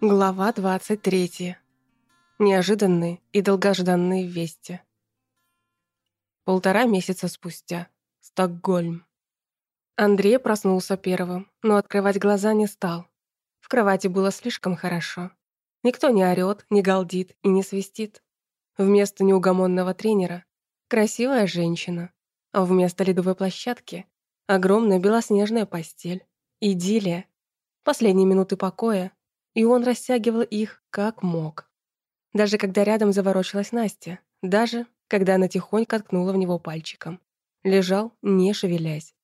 Глава 23. Неожиданные и долгожданные вести. Полтора месяца спустя. Стокгольм. Андрей проснулся первым, но открывать глаза не стал. В кровати было слишком хорошо. Никто не орёт, не галдит и не свистит. Вместо неугомонного тренера – красивая женщина, а вместо ледовой площадки – огромная белоснежная постель. Идиллия. Последние минуты покоя, и он растягивал их как мог. Даже когда рядом заворочилась Настя, даже когда она тихонько ткнула в него пальчиком. Лежал, не шевелясь.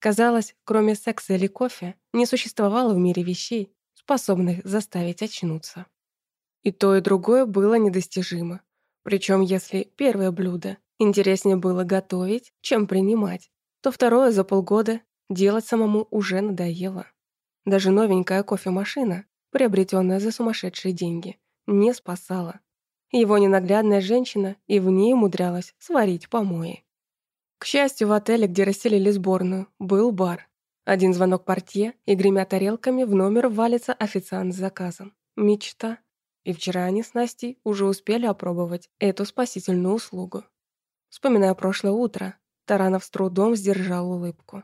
Казалось, кроме секса или кофе, не существовало в мире вещей, способных заставить очнуться. И то, и другое было недостижимо. Причем, если первое блюдо интереснее было готовить, чем принимать, то второе за полгода делать самому уже надоело. Даже новенькая кофемашина, приобретенная за сумасшедшие деньги, не спасала. Его ненаглядная женщина и в ней умудрялась сварить помои. К счастью, в отеле, где расселили сборную, был бар. Один звонок портье, и гремя тарелками в номер валится официант с заказом. Мечта. И вчера они с Настей уже успели опробовать эту спасительную услугу. Вспоминая прошлое утро, Таранов с трудом сдержал улыбку.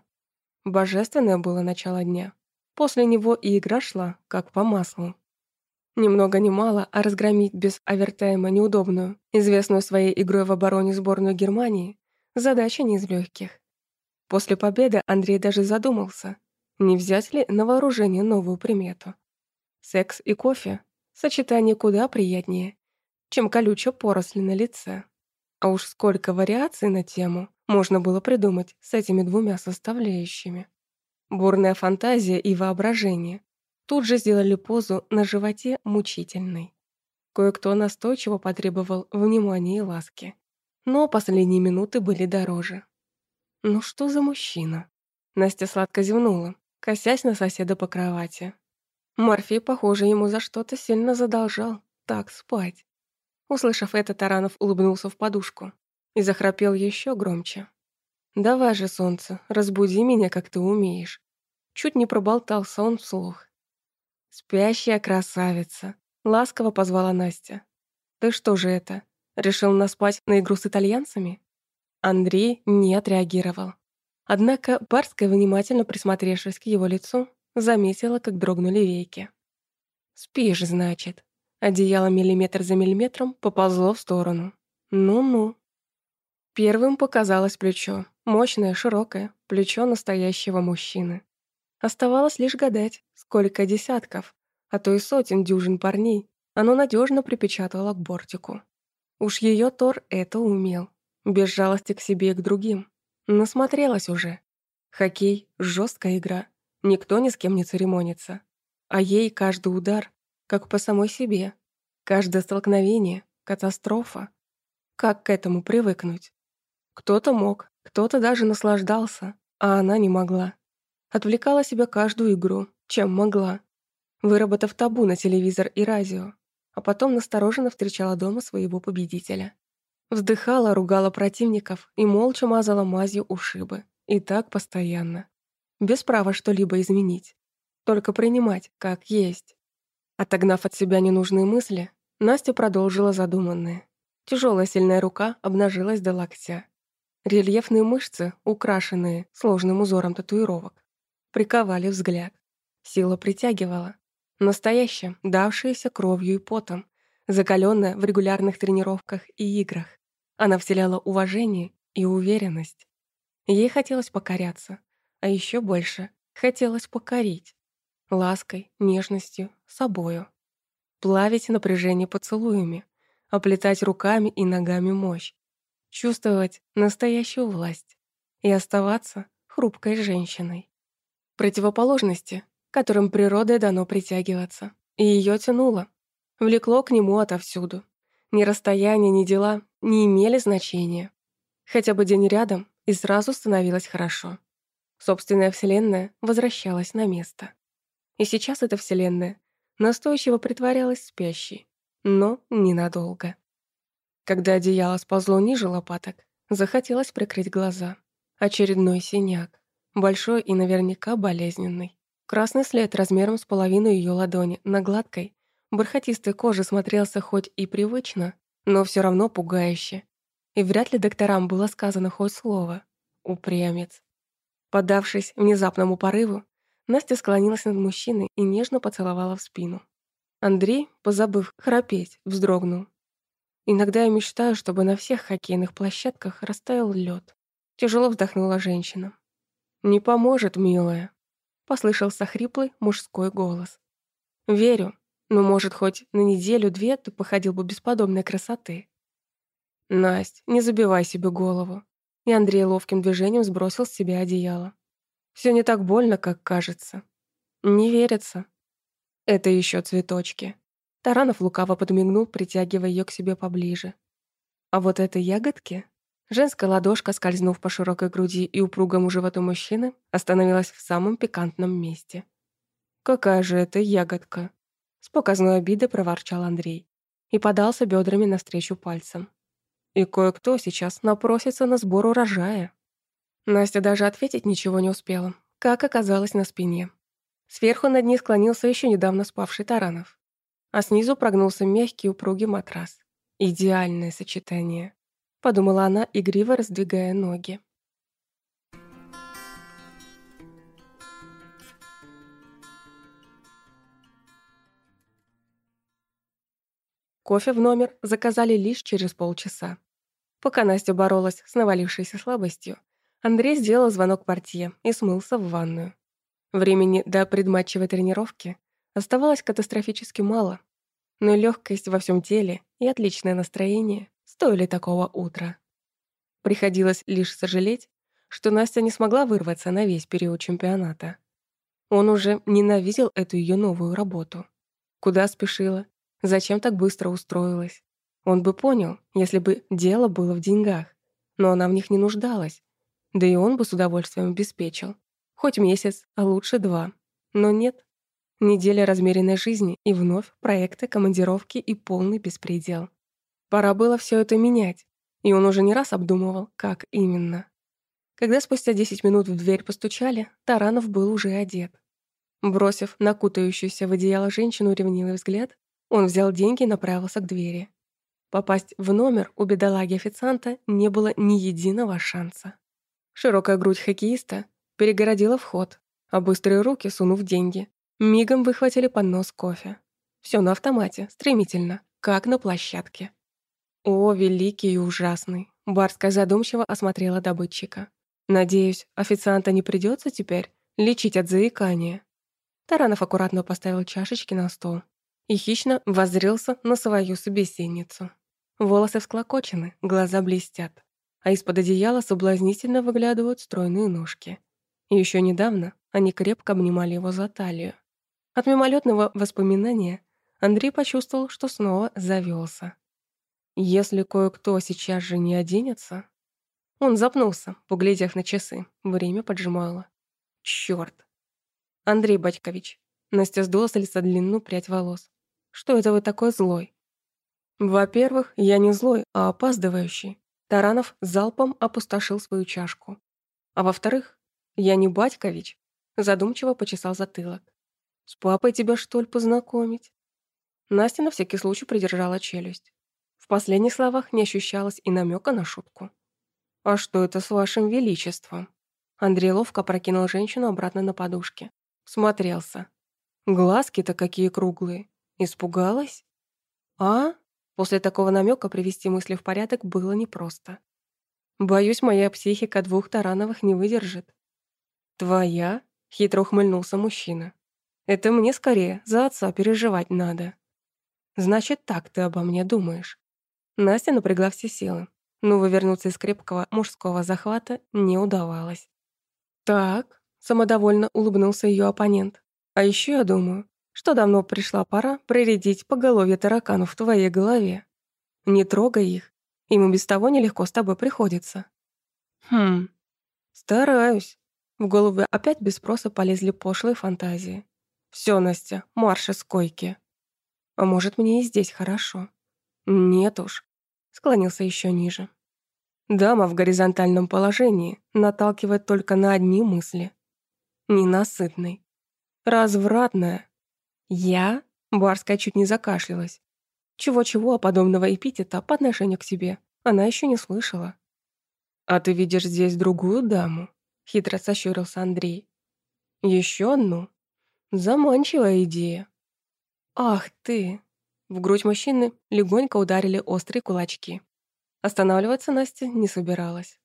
Божественное было начало дня. После него и игра шла, как по маслу. Ни много ни мало, а разгромить без овертайма неудобную, известную своей игрой в обороне сборную Германии, задача не из легких. После победы Андрей даже задумался, не взять ли на вооружение новую примету. Секс и кофе – сочетание куда приятнее, чем колючая поросль на лице. А уж сколько вариаций на тему можно было придумать с этими двумя составляющими. Бурная фантазия и воображение тут же сделали позу на животе мучительной. Кое-кто настойчиво потребовал внимания и ласки. Но последние минуты были дороже. Ну что за мужчина? Настя сладко зевнула, косясь на соседа по кровати. Морфей, похоже, ему за что-то сильно задолжал. Так спать. Услышав это, Таранов улыбнулся в подушку и захрапел еще громче. «Давай же, солнце, разбуди меня, как ты умеешь». Чуть не проболтался он вслух. «Спящая красавица», — ласково позвала Настя. «Ты что же это, решил наспать на игру с итальянцами?» Андрей не отреагировал. Однако Барская, внимательно присмотревшись к его лицу, заметила, как дрогнули веки. «Спишь, значит». Одеяло миллиметр за миллиметром поползло в сторону. «Ну-ну». Первым показалось плечо. Мощное, широкое, плечо настоящего мужчины. Оставалось лишь гадать, сколько десятков, а то и сотен дюжин парней оно надежно припечатало к бортику. Уж ее Тор это умел. Без жалости к себе и к другим. Насмотрелась уже. Хоккей — жесткая игра. Никто ни с кем не церемонится. А ей каждый удар, как по самой себе. Каждое столкновение — катастрофа. Как к этому привыкнуть? Кто-то мог, кто-то даже наслаждался, а она не могла. Отвлекала себя каждую игру, чем могла, выработав табу на телевизор и радио, а потом настороженно встречала дома своего победителя. Вздыхала, ругала противников и молча мазала мазью ушибы. И так постоянно. Без права что-либо изменить. Только принимать, как есть. Отогнав от себя ненужные мысли, Настя продолжила задуманное. Тяжелая сильная рука обнажилась до локтя. Рельефные мышцы, украшенные сложным узором татуировок, приковали взгляд. Сила притягивала. Настоящая, давшаяся кровью и потом, закаленная в регулярных тренировках и играх. Она вселяла уважение и уверенность. Ей хотелось покоряться, а еще больше хотелось покорить. Лаской, нежностью, собою. Плавить напряжение поцелуями, оплетать руками и ногами мощь, чувствовать настоящую власть и оставаться хрупкой женщиной. Противоположности, которым природой дано притягиваться, и ее тянуло, влекло к нему отовсюду. Ни расстояние, ни дела не имели значения. Хотя бы день рядом, и сразу становилось хорошо. Собственная вселенная возвращалась на место. И сейчас эта вселенная настойчиво притворялась спящей, но ненадолго. Когда одеяло сползло ниже лопаток, захотелось прикрыть глаза. Очередной синяк, большой и наверняка болезненный. Красный след размером с половину ее ладони на гладкой, бархатистой кожи смотрелся хоть и привычно, но все равно пугающе. И вряд ли докторам было сказано хоть слово. Упрямец. Поддавшись внезапному порыву, Настя склонилась над мужчиной и нежно поцеловала в спину. Андрей, позабыв храпеть, вздрогнул. Иногда я мечтаю, чтобы на всех хоккейных площадках растаял лед. Тяжело вздохнула женщина. «Не поможет, милая», — послышался хриплый мужской голос. «Верю, но, может, хоть на неделю-две ты походил бы без подобной красоты». «Насть, не забивай себе голову». И Андрей ловким движением сбросил с себя одеяло. Все не так больно, как кажется. Не верится. Это еще цветочки. Таранов лукаво подмигнул, притягивая ее к себе поближе. А вот это ягодки Женская ладошка, скользнув по широкой груди и упругому животу мужчины, остановилась в самом пикантном месте. «Какая же это ягодка?» С показной обидой проворчал Андрей и подался бедрами навстречу пальцем. И кое-кто сейчас напросится на сбор урожая. Настя даже ответить ничего не успела, как оказалось на спине. Сверху над ней склонился еще недавно спавший Таранов, а снизу прогнулся мягкий упругий матрас. Идеальное сочетание подумала она, игриво раздвигая ноги. Кофе в номер заказали лишь через полчаса. Пока Настя боролась с навалившейся слабостью, Андрей сделал звонок портье и смылся в ванную. Времени до предматчевой тренировки оставалось катастрофически мало, но легкость во всем теле и отличное настроение стоили такого утра. Приходилось лишь сожалеть, что Настя не смогла вырваться на весь период чемпионата. Он уже ненавидел эту ее новую работу. Куда спешила? Зачем так быстро устроилась? Он бы понял, если бы дело было в деньгах. Но она в них не нуждалась. Да и он бы с удовольствием обеспечил. Хоть месяц, а лучше два. Но нет. Неделя размеренной жизни и вновь проекты, командировки и полный беспредел. Пора было все это менять, и он уже не раз обдумывал, как именно. Когда спустя 10 минут в дверь постучали, Таранов был уже одет. Бросив накутающуюся в одеяло женщину ревнивый взгляд, он взял деньги и направился к двери. Попасть в номер у бедолаги-официанта не было ни единого шанса. Широкая грудь хоккеиста перегородила вход, а быстрые руки, сунув деньги, мигом выхватили поднос кофе. Все на автомате, стремительно, как на площадке. «О, великий и ужасный!» Барская задумчиво осмотрела добытчика. «Надеюсь, официанта не придется теперь лечить от заикания». Таранов аккуратно поставил чашечки на стол и хищно воззрелся на свою собеседницу. Волосы всклокочены, глаза блестят, а из-под одеяла соблазнительно выглядывают стройные ножки. Еще недавно они крепко обнимали его за талию. От мимолетного воспоминания Андрей почувствовал, что снова завелся. Если кое-кто сейчас же не оденется... Он запнулся, поглядев на часы. Время поджимало. Чёрт. Андрей Батькович. Настя сдула с лица длинную прядь волос. Что это вы такой злой? Во-первых, я не злой, а опаздывающий. Таранов залпом опустошил свою чашку. А во-вторых, я не Батькович. Задумчиво почесал затылок. С папой тебя, что ли, познакомить? Настя на всякий случай придержала челюсть. В последних словах не ощущалось и намека на шутку. «А что это с вашим величеством?» Андрей ловко прокинул женщину обратно на подушке. Смотрелся. Глазки-то какие круглые. Испугалась? А? После такого намека привести мысли в порядок было непросто. Боюсь, моя психика двух Тарановых не выдержит. Твоя? Хитро ухмыльнулся мужчина. Это мне скорее за отца переживать надо. Значит, так ты обо мне думаешь. Настя напрягла все силы, но вывернуться из крепкого мужского захвата не удавалось. «Так», — самодовольно улыбнулся ее оппонент. «А еще я думаю, что давно пришла пора проредить поголовье тараканов в твоей голове. Не трогай их, им и без того нелегко с тобой приходится». «Хм, стараюсь». В голову опять без спроса полезли пошлые фантазии. Все, Настя, марш из койки. А может, мне и здесь хорошо. Нет уж, склонился еще ниже. Дама в горизонтальном положении наталкивает только на одни мысли. Ненасытный. Развратная. Я? Барская чуть не закашлялась. Чего-чего а подобного эпитета по отношению к себе она еще не слышала. «А ты видишь здесь другую даму?» — хитро сощурился Андрей. Еще одну? Заманчивая идея». «Ах ты!» В грудь мужчины легонько ударили острые кулачки. Останавливаться Настя не собиралась.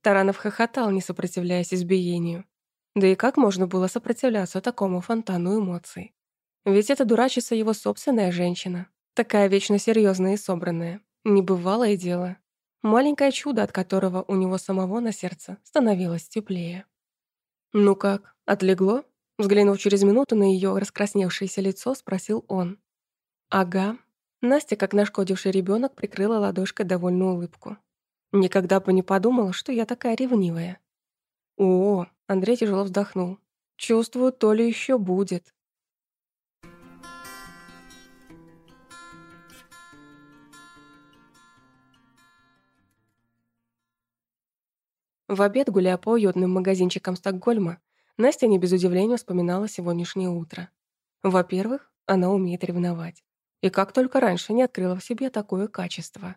Таранов хохотал, не сопротивляясь избиению. Да и как можно было сопротивляться такому фонтану эмоций? Ведь это дурачится его собственная женщина. Такая вечно серьезная и собранная. Небывалое дело. Маленькое чудо, от которого у него самого на сердце становилось теплее. «Ну как, отлегло?» Взглянув через минуту на ее раскрасневшееся лицо, спросил он. «Ага». Настя, как нашкодивший ребенок, прикрыла ладошкой довольную улыбку. Никогда бы не подумала, что я такая ревнивая. О, Андрей тяжело вздохнул. Чувствую, то ли еще будет. В обед, гуляя по уютным магазинчикам Стокгольма, Настя не без удивления вспоминала сегодняшнее утро. Во-первых, она умеет ревновать. И как только раньше не открыла в себе такое качество.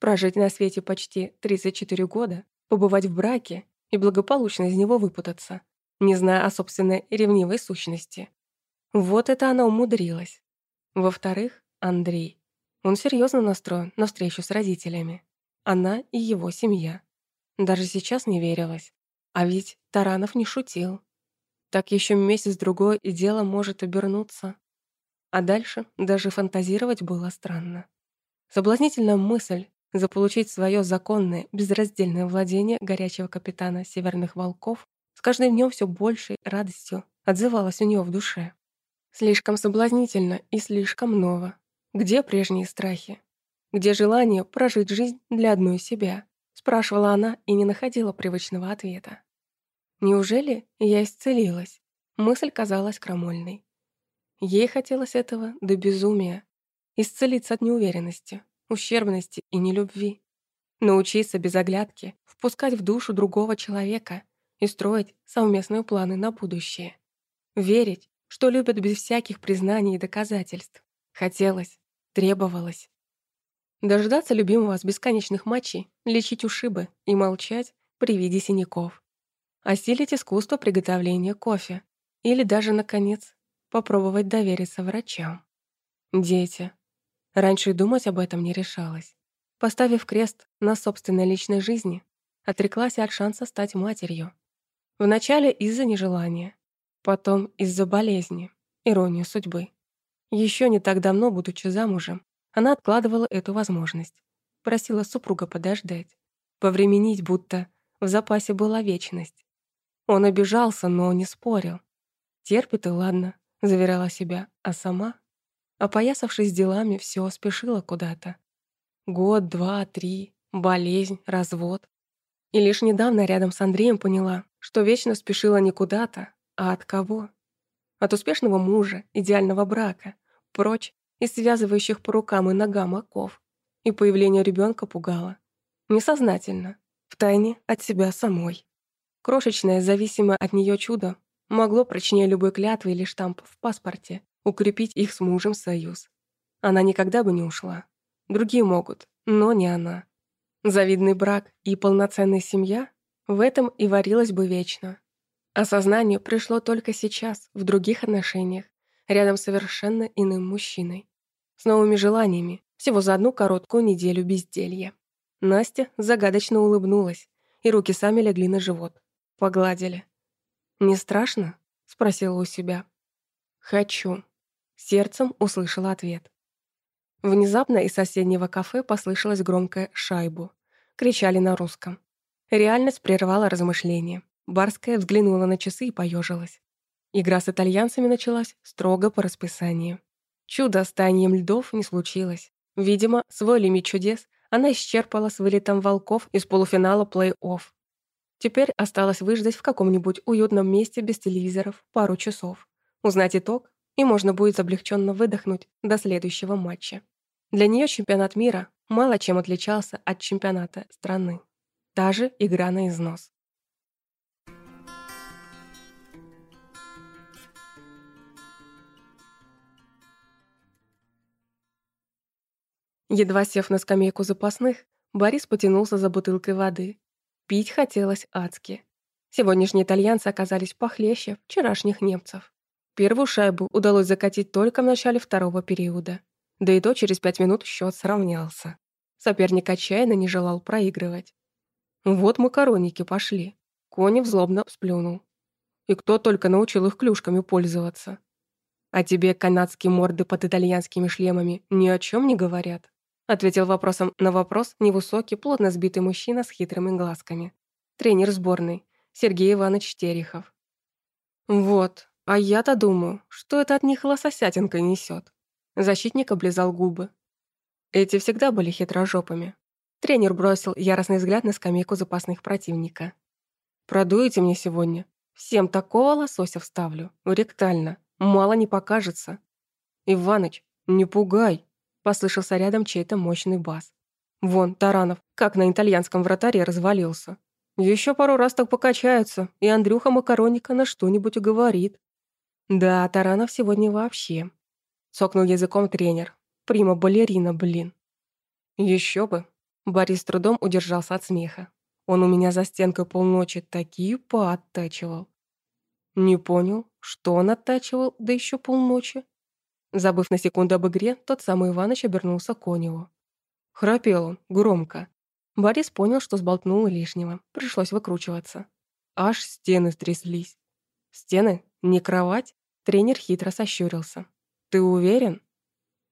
Прожить на свете почти 34 года, побывать в браке и благополучно из него выпутаться, не зная о собственной ревнивой сущности. Вот это она умудрилась. Во-вторых, Андрей. Он серьезно настроен на встречу с родителями. Она и его семья. Даже сейчас не верилось. А ведь Таранов не шутил. Так еще месяц-другой и дело может обернуться. А дальше даже фантазировать было странно. Соблазнительная мысль заполучить свое законное, безраздельное владение горячего капитана Северных Волков с каждым днем все большей радостью отзывалась у нее в душе. Слишком соблазнительно и слишком ново. Где прежние страхи? Где желание прожить жизнь для одной себя? Спрашивала она и не находила привычного ответа. Неужели я исцелилась? Мысль казалась крамольной. Ей хотелось этого до безумия. Исцелиться от неуверенности, ущербности и нелюбви. Научиться без оглядки впускать в душу другого человека и строить совместные планы на будущее. Верить, что любят без всяких признаний и доказательств. Хотелось, требовалось. Дождаться любимого с бесконечных матчей, лечить ушибы и молчать при виде синяков. Осилить искусство приготовления кофе. Или даже, наконец, попробовать довериться врачам. Дети. Раньше и думать об этом не решалась. Поставив крест на собственной личной жизни, отреклась от шанса стать матерью. Вначале из-за нежелания, потом из-за болезни, иронию судьбы. Еще не так давно, будучи замужем, она откладывала эту возможность. Просила супруга подождать, повременить, будто в запасе была вечность. Он обижался, но не спорил. Терпит и ладно, заверяла себя, а сама Опоясавшись делами, все спешила куда-то. Год, два, три, болезнь, развод. И лишь недавно рядом с Андреем поняла, что вечно спешила не куда-то, а от кого? От успешного мужа, идеального брака, прочь из связывающих по рукам и ногам оков. И появление ребенка пугало. Несознательно, втайне от себя самой. Крошечное, зависимое от нее чудо могло прочнее любой клятвы или штамп в паспорте укрепить их с мужем союз. Она никогда бы не ушла. Другие могут, но не она. Завидный брак и полноценная семья в этом и варилась бы вечно. Осознание пришло только сейчас, в других отношениях, рядом с совершенно иным мужчиной. С новыми желаниями, всего за одну короткую неделю безделья. Настя загадочно улыбнулась, и руки сами легли на живот. Погладили. «Не страшно?» — спросила у себя. «Хочу», Сердцем услышала ответ. Внезапно из соседнего кафе послышалось громкое «шайбу». Кричали на русском. Реальность прервала размышления. Барская взглянула на часы и поежилась. Игра с итальянцами началась строго по расписанию. Чудо с танием льдов не случилось. Видимо, свой лимит чудес она исчерпала с вылетом волков из полуфинала плей-офф. Теперь осталось выждать в каком-нибудь уютном месте без телевизоров пару часов. Узнать итог и можно будет облегченно выдохнуть до следующего матча. Для нее чемпионат мира мало чем отличался от чемпионата страны. Та же игра на износ. Едва сев на скамейку запасных, Борис потянулся за бутылкой воды. Пить хотелось адски. Сегодняшние итальянцы оказались похлеще вчерашних немцев. Первую шайбу удалось закатить только в начале второго периода. Да и то через пять минут счет сравнялся. Соперник отчаянно не желал проигрывать. Вот макароники пошли. Конев злобно сплюнул. И кто только научил их клюшками пользоваться. А тебе канадские морды под итальянскими шлемами ни о чем не говорят? Ответил вопросом на вопрос невысокий, плотно сбитый мужчина с хитрыми глазками. Тренер сборной, Сергей Иванович Терехов. Вот, а я-то думаю, что это от них лососятинка несет. Защитник облизал губы. Эти всегда были хитрожопыми. Тренер бросил яростный взгляд на скамейку запасных противника. «Продуете мне сегодня? Всем такого лосося вставлю. Ректально. Мало не покажется». «Иваныч, не пугай!» Послышался рядом чей-то мощный бас. Вон, Таранов, как на итальянском вратаре развалился. Еще пару раз так покачаются, и Андрюха Макароника на что-нибудь уговорит. Да, Таранов сегодня вообще. Цокнул языком тренер. Прима-балерина, блин. Еще бы. Борис трудом удержался от смеха. Он у меня за стенкой полночи такие пооттачивал. Не понял, что он оттачивал, да еще полночи. Забыв на секунду об игре, тот самый Иваныч обернулся к Коневу. Храпел он, громко. Борис понял, что сболтнул лишнего. Пришлось выкручиваться. Аж стены стряслись. Стены? Не кровать? Тренер хитро сощурился. «Ты уверен?»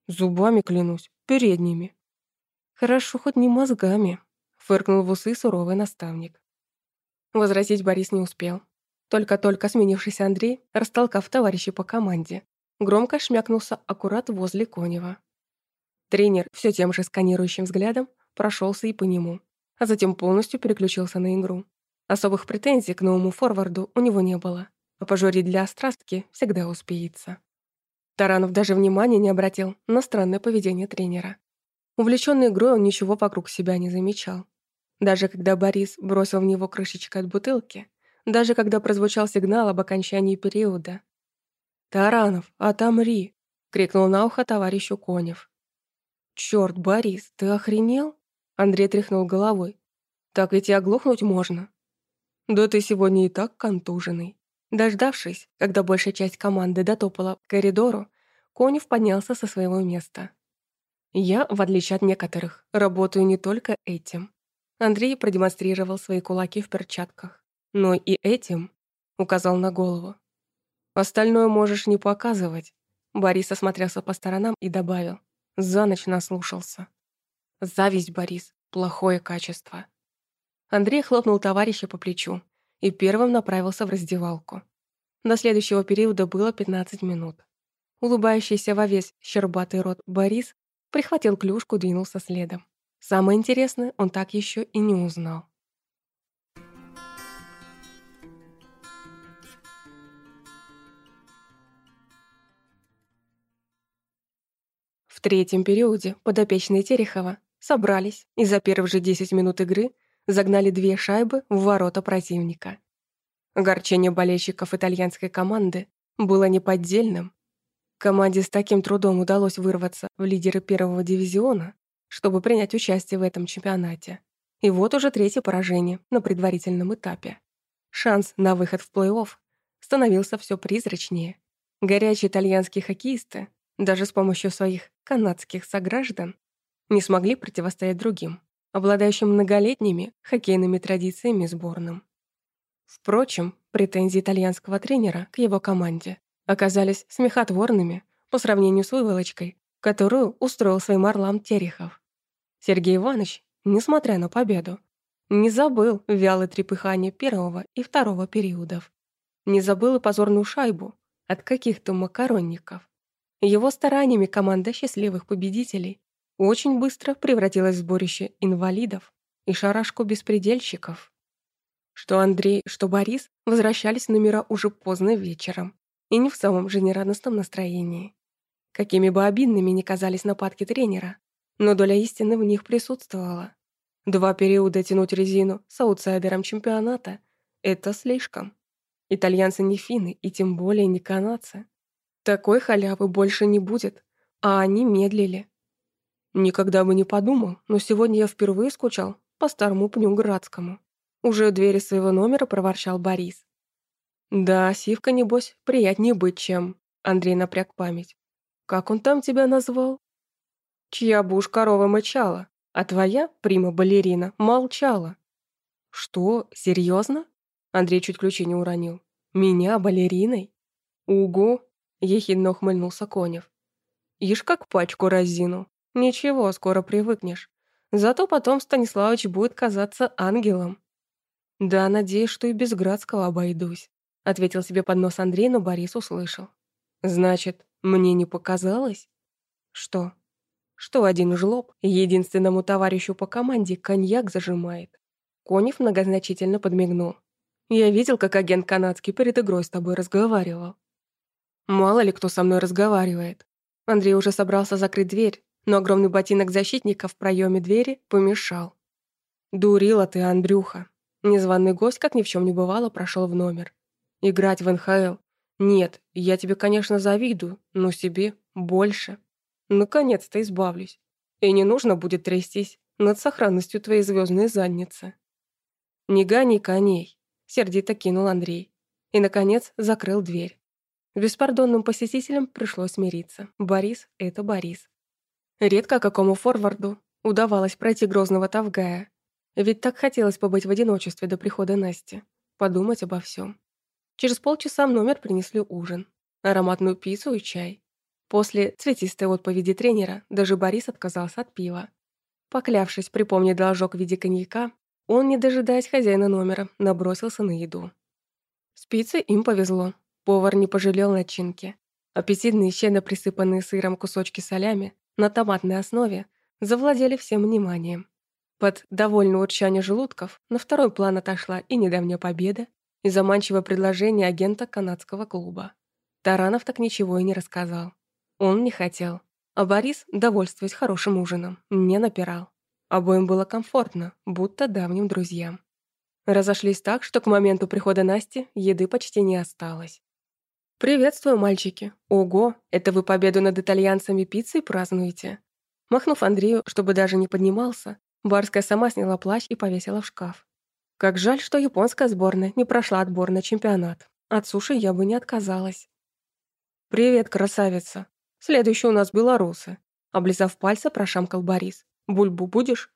«Зубами клянусь, передними». «Хорошо, хоть не мозгами», — фыркнул в усы суровый наставник. Возразить Борис не успел. Только-только сменившийся Андрей, растолкав товарищей по команде, громко шмякнулся аккурат возле Конева. Тренер все тем же сканирующим взглядом прошелся и по нему, а затем полностью переключился на игру. Особых претензий к новому форварду у него не было, а пожурить для острастки всегда успеется. Таранов даже внимания не обратил на странное поведение тренера. Увлечённый игрой он ничего вокруг себя не замечал. Даже когда Борис бросил в него крышечкой от бутылки, даже когда прозвучал сигнал об окончании периода. «Таранов, отомри!» — крикнул на ухо товарищу Конев. «Чёрт, Борис, ты охренел?» Андрей тряхнул головой. «Так ведь и оглохнуть можно». «Да ты сегодня и так контуженный». Дождавшись, когда большая часть команды дотопала к коридору, Конев поднялся со своего места. «Я, в отличие от некоторых, работаю не только этим». Андрей продемонстрировал свои кулаки в перчатках. «Но и этим», — указал на голову. «Остальное можешь не показывать». Борис осмотрелся по сторонам и добавил. За ночь наслушался. «Зависть, Борис, плохое качество». Андрей хлопнул товарища по плечу и первым направился в раздевалку. До следующего периода было 15 минут. Улыбающийся во весь щербатый рот Борис прихватил клюшку, двинулся следом. Самое интересное он так еще и не узнал. Третьем периоде подопечные Терехова собрались и за первые же 10 минут игры загнали две шайбы в ворота противника. Огорчение болельщиков итальянской команды было неподдельным. Команде с таким трудом удалось вырваться в лидеры первого дивизиона, чтобы принять участие в этом чемпионате. И вот уже третье поражение на предварительном этапе. Шанс на выход в плей-офф становился все призрачнее. Горячие итальянские хоккеисты, даже с помощью своих канадских сограждан, не смогли противостоять другим обладающим многолетними хоккейными традициями сборным. Впрочем, претензии итальянского тренера к его команде оказались смехотворными по сравнению с выволочкой, которую устроил своим орлам Терехов. Сергей Иванович, несмотря на победу, не забыл вялое трепыхание первого и второго периодов. Не забыл и позорную шайбу от каких-то макаронников. Его стараниями команда счастливых победителей очень быстро превратилось в сборище инвалидов и шарашку беспредельщиков. Что Андрей, что Борис возвращались в номера уже поздно вечером и не в самом жизнерадостном настроении. Какими бы обидными ни казались нападки тренера, но доля истины в них присутствовала. Два периода тянуть резину с аутсайдером чемпионата – это слишком. Итальянцы не финны и тем более не канадцы. Такой халявы больше не будет, а они медлили. Никогда бы не подумал, но сегодня я впервые скучал по старому пню Градскому. Уже у двери своего номера проворчал Борис. «Да, Сивка, небось, приятнее быть, чем...» Андрей напряг память. «Как он там тебя назвал?» «Чья бы уж корова мычала, а твоя, прима-балерина, молчала». «Что, серьезно?» Андрей чуть ключи не уронил. «Меня балериной?» «Угу!» — ехидно ухмыльнулся Конев. «Ишь, как пачку разину. Ничего, скоро привыкнешь. Зато потом Станиславыч будет казаться ангелом». «Да, надеюсь, что и без Градского обойдусь», — ответил себе под нос Андрей, но Борис услышал. «Значит, мне не показалось?» «Что?» «Что один жлоб единственному товарищу по команде коньяк зажимает?» Конев многозначительно подмигнул. Я видел, как агент канадский перед игрой с тобой разговаривал. Мало ли кто со мной разговаривает. Андрей уже собрался закрыть дверь, но огромный ботинок защитника в проеме двери помешал. Дурила ты, Андрюха. Незваный гость, как ни в чем не бывало, прошел в номер. Играть в НХЛ? Нет, я тебе, конечно, завидую, но себе больше. Наконец-то избавлюсь. И не нужно будет трястись над сохранностью твоей звездной задницы. Не гони коней. Сердито кинул Андрей. И, наконец, закрыл дверь. Беспардонным посетителям пришлось смириться. Борис — это Борис. Редко какому форварду удавалось пройти грозного Тавгая. Ведь так хотелось побыть в одиночестве до прихода Насти. Подумать обо всем. Через полчаса в номер принесли ужин. Ароматную пиццу и чай. После цветистой отповеди тренера даже Борис отказался от пива. Поклявшись припомнить должок в виде коньяка, он, не дожидаясь хозяина номера, набросился на еду. Спице им повезло. Повар не пожалел начинки. Аппетитные, щедро присыпанные сыром кусочки солями на томатной основе завладели всем вниманием. Под довольное урчание желудков на второй план отошла и недавняя победа, и заманчивое предложение агента канадского клуба. Таранов так ничего и не рассказал. Он не хотел. А Борис, довольствуясь хорошим ужином, не напирал. Обоим было комфортно, будто давним друзьям. Разошлись так, что к моменту прихода Насти еды почти не осталось. «Приветствую, мальчики! Ого, это вы победу над итальянцами пиццей празднуете?» Махнув Андрею, чтобы даже не поднимался, Барская сама сняла плащ и повесила в шкаф. Как жаль, что японская сборная не прошла отбор на чемпионат. От суши я бы не отказалась. «Привет, красавица! Следующий у нас белорусы!» Облизав пальцы, прошамкал Борис. Бульбу будешь?»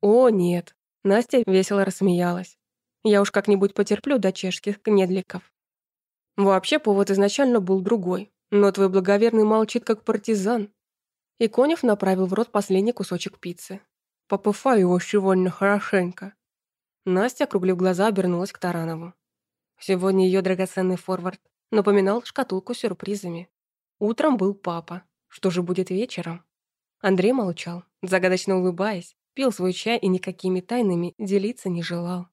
«О, нет». Настя весело рассмеялась. «Я уж как-нибудь потерплю до чешских кнедликов». Вообще повод изначально был другой, но твой благоверный молчит как партизан. И Конев направил в рот последний кусочек пиццы. Попыфай его сегодня хорошенько. Настя, округлив глаза, обернулась к Таранову. Сегодня ее драгоценный форвард напоминал шкатулку с сюрпризами. Утром был папа. Что же будет вечером? Андрей молчал, загадочно улыбаясь, пил свой чай и никакими тайнами делиться не желал.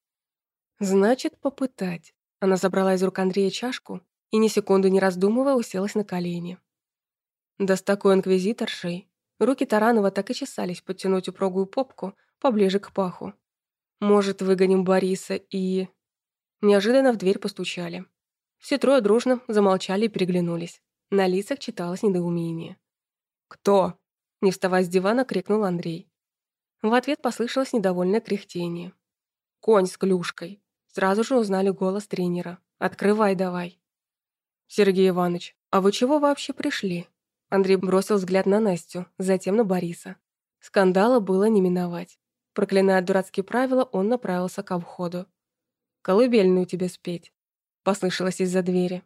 «Значит, попытать». Она забрала из рук Андрея чашку и, ни секунды не раздумывая, уселась на колени. Да с такой инквизиторшей руки Таранова так и чесались подтянуть упругую попку поближе к паху. «Может, выгоним Бориса и...» Неожиданно в дверь постучали. Все трое дружно замолчали и переглянулись. На лицах читалось недоумение. «Кто?» Не вставая с дивана, крикнул Андрей. В ответ послышалось недовольное кряхтение. «Конь с клюшкой!» Сразу же узнали голос тренера. «Открывай давай!» «Сергей Иванович, а вы чего вообще пришли?» Андрей бросил взгляд на Настю, затем на Бориса. Скандала было не миновать. Проклиная дурацкие правила, он направился к входу. «Колыбельную тебе спеть», — послышалось из-за двери.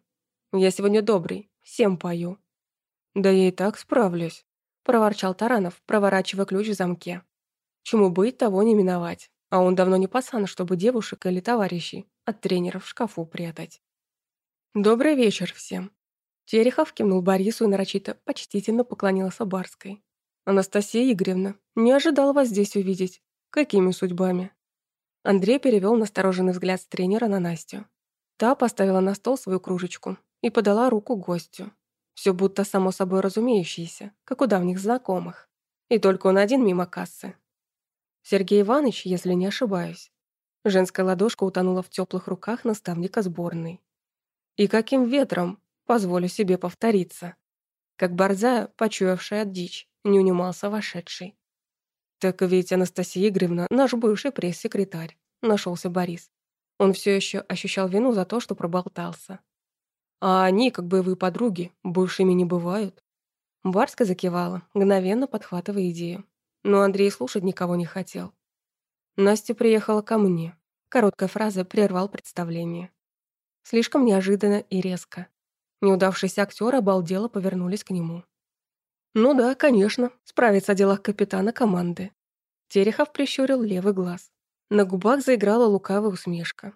«Я сегодня добрый, всем пою». «Да я и так справлюсь», проворчал Таранов, проворачивая ключ в замке. Чему быть, того не миновать. А он давно не пацан, чтобы девушек или товарищей от тренеров в шкафу прятать. «Добрый вечер всем!» Терехов кивнул Борису и нарочито почтительно поклонился Барской. «Анастасия Игоревна, не ожидал вас здесь увидеть. Какими судьбами?» Андрей перевел настороженный взгляд с тренера на Настю. Та поставила на стол свою кружечку и подала руку гостю. Все будто само собой разумеющееся, как у давних знакомых. И только он один мимо кассы. Сергей Иванович, если не ошибаюсь. Женская ладошка утонула в теплых руках наставника сборной. И каким ветром, позволю себе повториться. Как борзая, почуявшая дичь, не унимался вошедший. «Так ведь Анастасия Игоревна наш бывший пресс-секретарь», — нашелся Борис. Он все еще ощущал вину за то, что проболтался. «А они, как бы вы подруги, бывшими не бывают». Барска закивала, мгновенно подхватывая идею. Но Андрей слушать никого не хотел. Настя приехала ко мне. Короткая фраза прервал представление. Слишком неожиданно и резко. Неудавшиеся актеры обалдело повернулись к нему. «Ну да, конечно, справится о делах капитана команды». Терехов прищурил левый глаз. На губах заиграла лукавая усмешка.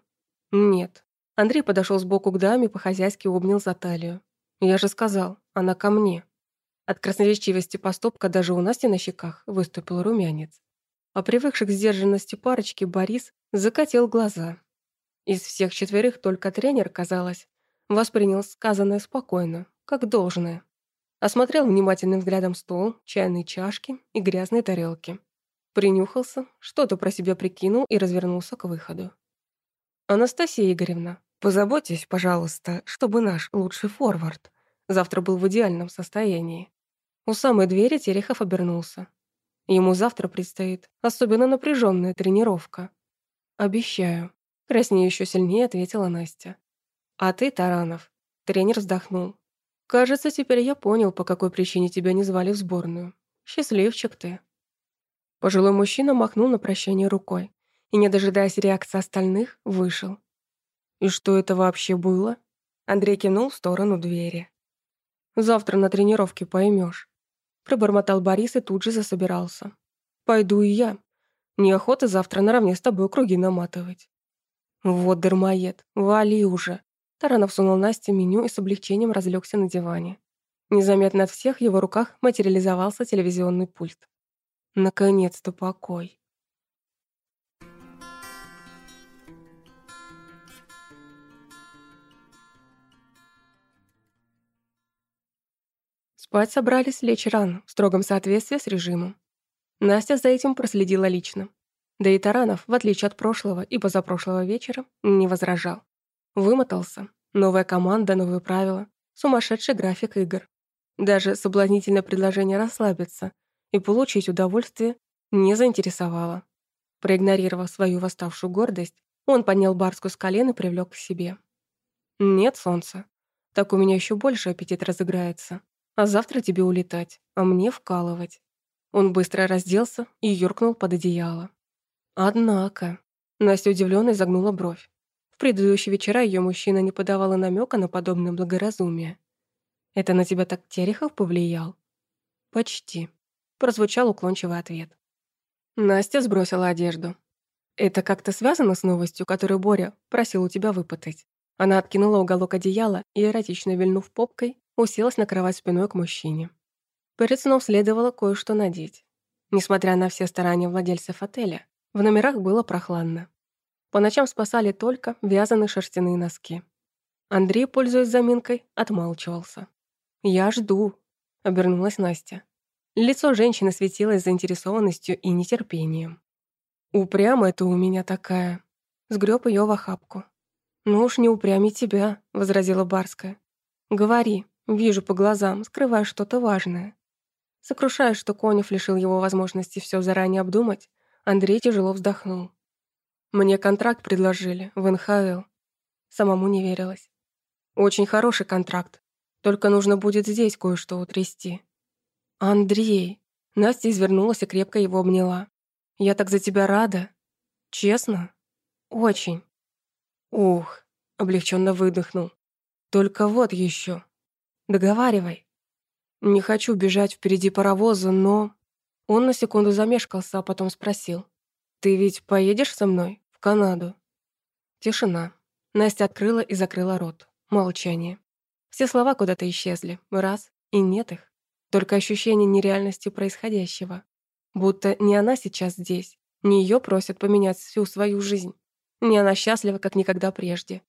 «Нет». Андрей подошел сбоку к даме, по-хозяйски обнял за талию. «Я же сказал, она ко мне». От красноречивости поступка даже у Насти на щеках выступил румянец. А привыкший к сдержанности парочки Борис закатил глаза. Из всех четверых только тренер, казалось, воспринял сказанное спокойно, как должное. Осмотрел внимательным взглядом стол, чайные чашки и грязные тарелки. Принюхался, что-то про себя прикинул и развернулся к выходу. «Анастасия Игоревна, позаботьтесь, пожалуйста, чтобы наш лучший форвард завтра был в идеальном состоянии». У самой двери Терехов обернулся. Ему завтра предстоит особенно напряженная тренировка. «Обещаю», — краснее еще сильнее ответила Настя. «А ты, Таранов?» Тренер вздохнул. Кажется, теперь я понял, по какой причине тебя не звали в сборную. Счастливчик ты. Пожилой мужчина махнул на прощание рукой и, не дожидаясь реакции остальных, вышел. И что это вообще было? Андрей кинул в сторону двери. Завтра на тренировке поймешь. Пробормотал Борис и тут же засобирался. Пойду и я. Неохота завтра наравне с тобой круги наматывать. Вот дармоед, вали уже. Таранов сунул Насте меню и с облегчением разлегся на диване. Незаметно от всех в его руках материализовался телевизионный пульт. Наконец-то покой. Спать собрались лечь рано, в строгом соответствии с режимом. Настя за этим проследила лично. Да и Таранов, в отличие от прошлого и позапрошлого вечера, не возражал. Вымотался. Новая команда, новые правила. Сумасшедший график игр. Даже соблазнительное предложение расслабиться и получить удовольствие не заинтересовало. Проигнорировав свою восставшую гордость, он поднял барскую с колен и привлек к себе. «Нет, солнца. Так у меня еще больше аппетит разыграется. А завтра тебе улетать, а мне вкалывать». Он быстро разделся и юркнул под одеяло. Однако... Настя удивленно загнула бровь. В предыдущие вечера ее мужчина не подавал и намека на подобное благоразумие. «Это на тебя так Терехов повлиял?» «Почти», — прозвучал уклончивый ответ. Настя сбросила одежду. «Это как-то связано с новостью, которую Боря просил у тебя выпытать?» Она откинула уголок одеяла и, эротично вильнув попкой, уселась на кровать спиной к мужчине. Перед сном следовало кое-что надеть. Несмотря на все старания владельцев отеля, в номерах было прохладно. По ночам спасали только вязаные шерстяные носки. Андрей, пользуясь заминкой, отмалчивался. «Я жду», — обернулась Настя. Лицо женщины светилось заинтересованностью и нетерпением. «Упрямая ты у меня такая», — сгреб ее в охапку. «Ну уж не упрями тебя», — возразила Барская. «Говори, вижу по глазам, скрываешь что-то важное». Сокрушаясь, что Конев лишил его возможности все заранее обдумать, Андрей тяжело вздохнул. Мне контракт предложили в НХЛ. Самому не верилось. Очень хороший контракт. Только нужно будет здесь кое-что утрясти. Андрей. Настя извернулась и крепко его обняла. Я так за тебя рада. Честно? Очень. Ух, облегченно выдохнул. Только вот еще. Договаривай. Не хочу бежать впереди паровоза, но... Он на секунду замешкался, а потом спросил. «Ты ведь поедешь со мной?» Канаду. Тишина. Настя открыла и закрыла рот. Молчание. Все слова куда-то исчезли. Раз, и нет их. Только ощущение нереальности происходящего. Будто не она сейчас здесь, не ее просят поменять всю свою жизнь. Не она счастлива, как никогда прежде.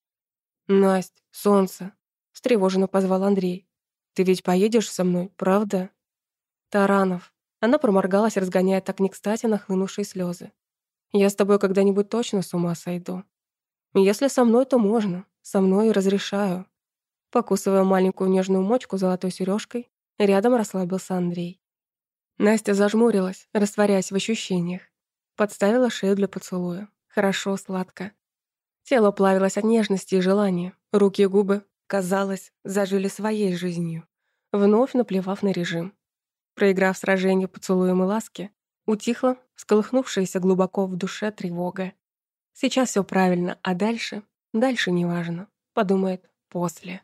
«Насть, солнце!» — встревоженно позвал Андрей. «Ты ведь поедешь со мной, правда?» «Таранов». Она проморгалась, разгоняя так не кстати нахлынувшие слезы. Я с тобой когда-нибудь точно с ума сойду. Если со мной, то можно. Со мной и разрешаю. Покусывая маленькую нежную мочку золотой сережкой, рядом расслабился Андрей. Настя зажмурилась, растворяясь в ощущениях. Подставила шею для поцелуя. Хорошо, сладко. Тело плавилось от нежности и желания. Руки и губы, казалось, зажили своей жизнью, вновь наплевав на режим. Проиграв сражение поцелуем и ласки, утихла всколыхнувшаяся глубоко в душе тревога. Сейчас все правильно, а дальше? Дальше неважно. Подумает после.